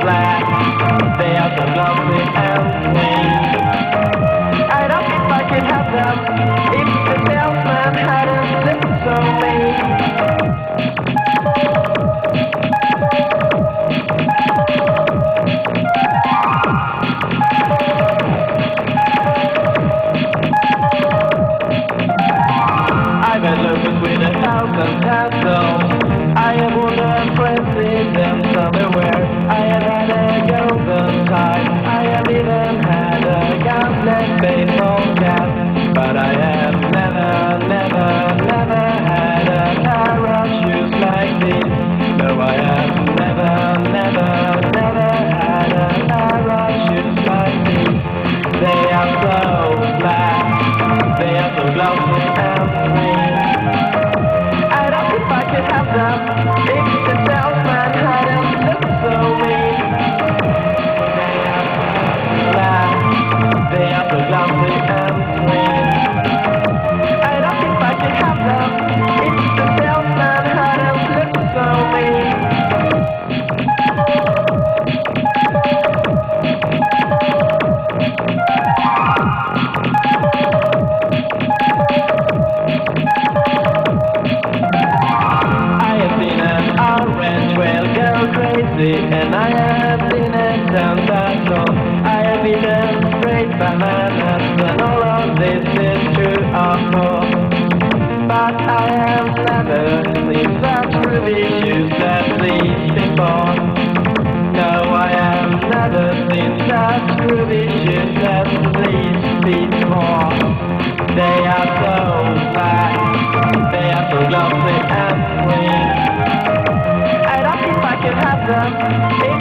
black. They are so lovely and sweet. I don't think I could have them if the salesman hadn't listened so me. I've been looking with a thousand pesos. bananas and all of this is true awful. But I am never sleep that really shoes that leads people. No, I am never sleep that really shoes that leads people. They are so fat, they are so lovely and sweet. I don't think I can have them.